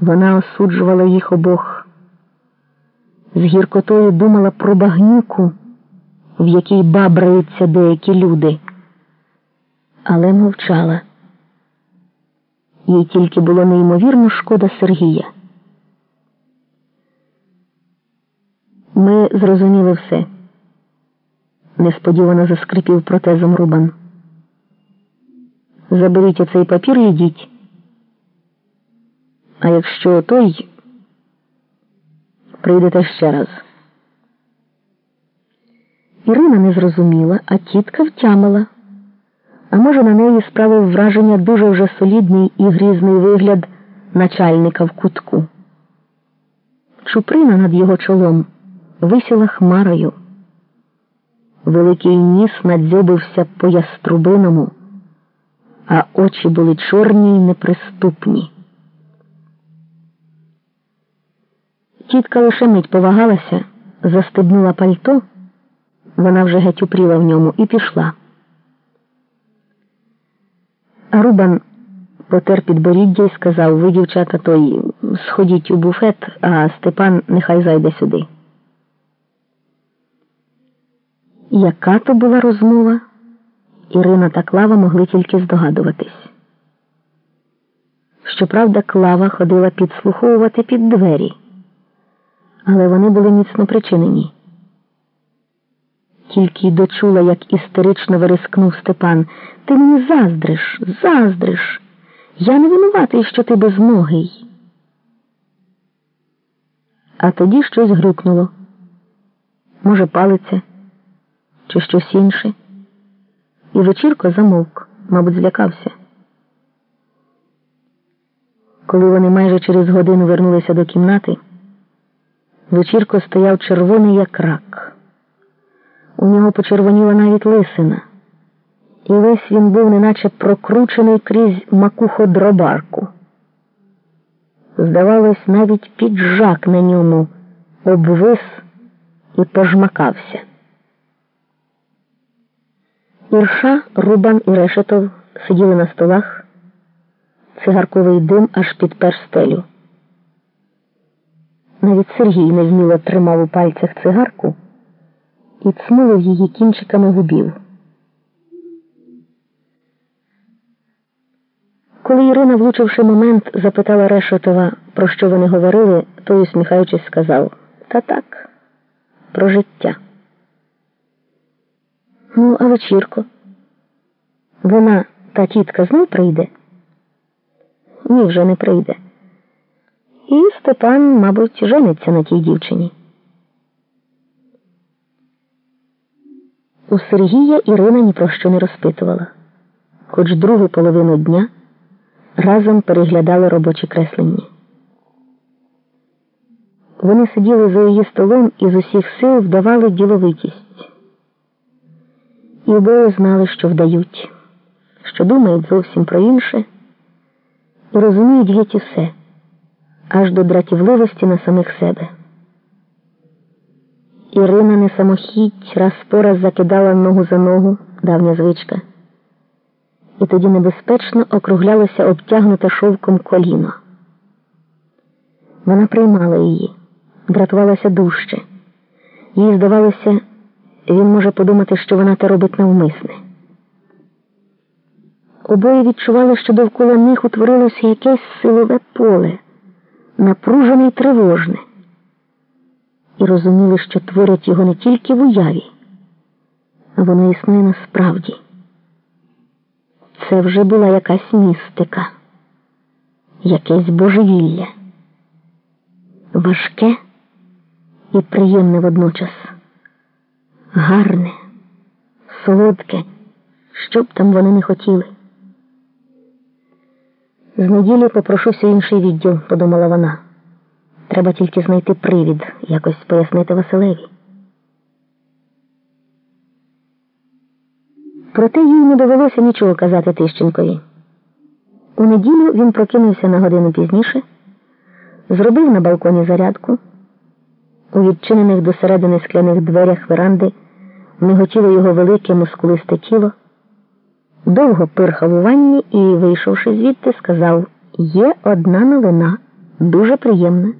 Вона осуджувала їх обох. З гіркотою думала про багнюку, в якій бабраються деякі люди, але мовчала. Їй тільки було неймовірно шкода Сергія. Ми зрозуміли все. Несподівано заскрипів протезом Рубан. Заберіть оцей папір і йдіть. А якщо той прийдете ще раз. Ірина не зрозуміла, а тітка втямила. А може, на неї справив враження дуже вже солідний і грізний вигляд начальника в кутку. Чуприна над його чолом висіла хмарою. Великий ніс надзьобився по яструбиному, а очі були чорні й неприступні. Тітка лише мить повагалася, застебнула пальто, вона вже геть упріла в ньому і пішла. Рубан потер підборіддя і сказав ви, дівчата, той сходіть у буфет, а Степан нехай зайде сюди. Яка то була розмова? Ірина та Клава могли тільки здогадуватись. Щоправда, Клава ходила підслуховувати під двері, але вони були міцно причинені. Тільки й дочула, як істерично вирискнув Степан. Ти мені заздриш, заздриш. Я не винуватий, що ти безногий. А тоді щось грюкнуло. Може, палиця чи щось інше. І вечірко замовк, мабуть, злякався. Коли вони майже через годину вернулися до кімнати, вечірко стояв червоний як рак. У нього почервоніла навіть лисина, і весь він був неначе прокручений крізь макухо-дробарку. Здавалось, навіть піджак на ньому обвис і пожмакався. Ірша, Рубан і Решетов сиділи на столах, цигарковий дим аж підпер стелю. Навіть Сергій невміло тримав у пальцях цигарку і цмулив її кінчиками губів. Коли Ірина, влучивши момент, запитала Решетова, про що вони говорили, той, усміхаючись, сказав Та так, про життя. Ну, а вечірко? Вона, та тітка, знов прийде? Ні, вже не прийде. І Степан, мабуть, жениться на тій дівчині. У Сергія Ірина ні про що не розпитувала, хоч другу половину дня разом переглядали робочі креслення. Вони сиділи за її столом і з усіх сил вдавали діловитість. І обоє знали, що вдають, що думають зовсім про інше і розуміють геть усе, аж до дратівливості на самих себе. Ірина не самохідь раз по раз закидала ногу за ногу, давня звичка, і тоді небезпечно округлялося обтягнуте шовком коліно. Вона приймала її, дратувалася дужче. Їй здавалося, він може подумати, що вона те робить навмисне. Обоє відчували, що довкола них утворилося якесь силове поле, напружене й тривожне, і розуміли, що творять його не тільки в уяві, а воно існує насправді. Це вже була якась містика, якесь божевілля, важке і приємне водночас гарне, солодке, що б там вони не хотіли. З неділі попрошуся інший відділ, подумала вона. Треба тільки знайти привід, якось пояснити Василеві. Проте їй не довелося нічого казати Тищенкові. У неділю він прокинувся на годину пізніше, зробив на балконі зарядку. У відчинених до середини скляних дверях веранди миготіло його велике мускулисте тіло, довго пирхав у ванні і, вийшовши звідти, сказав: Є одна новина. дуже приємна.